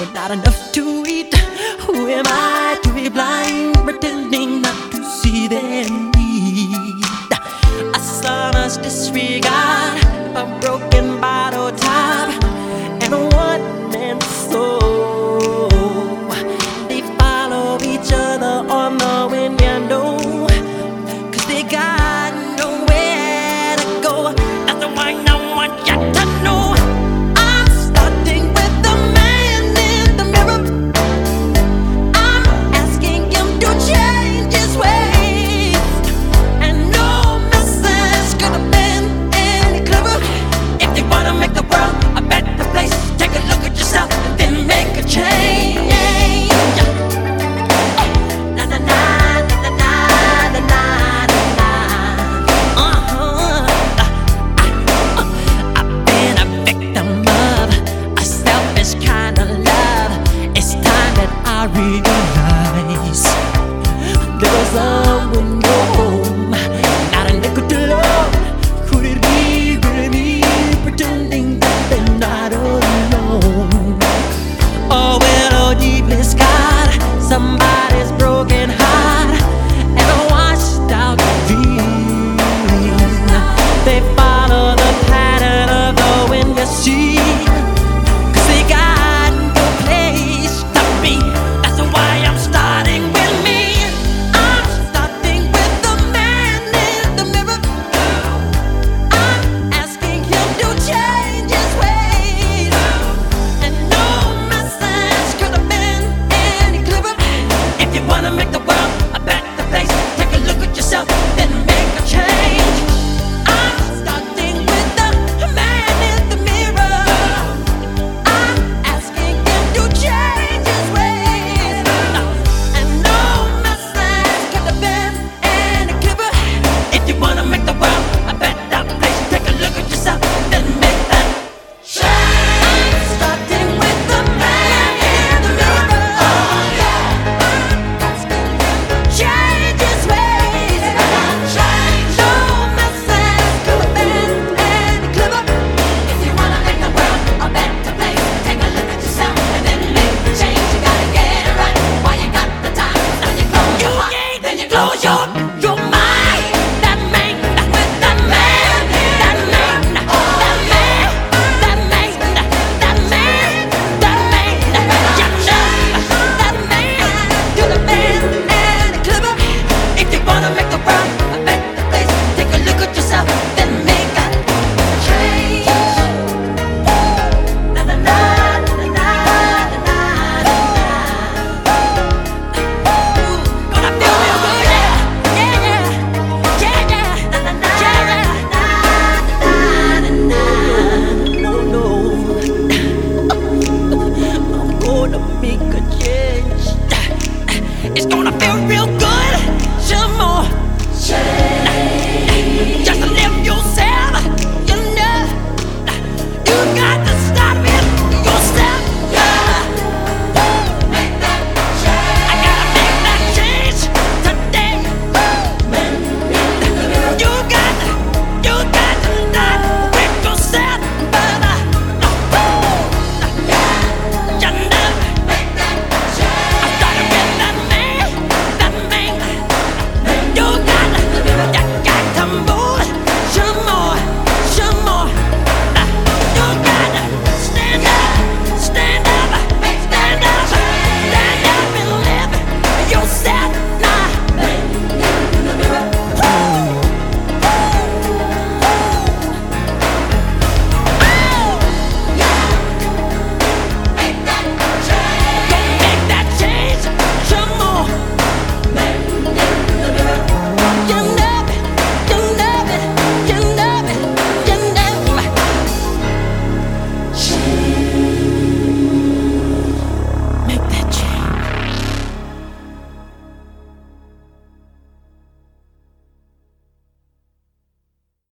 We're not enough to eat. Who am I to be blind, pretending not to see their need? A summer's disregard, a broken be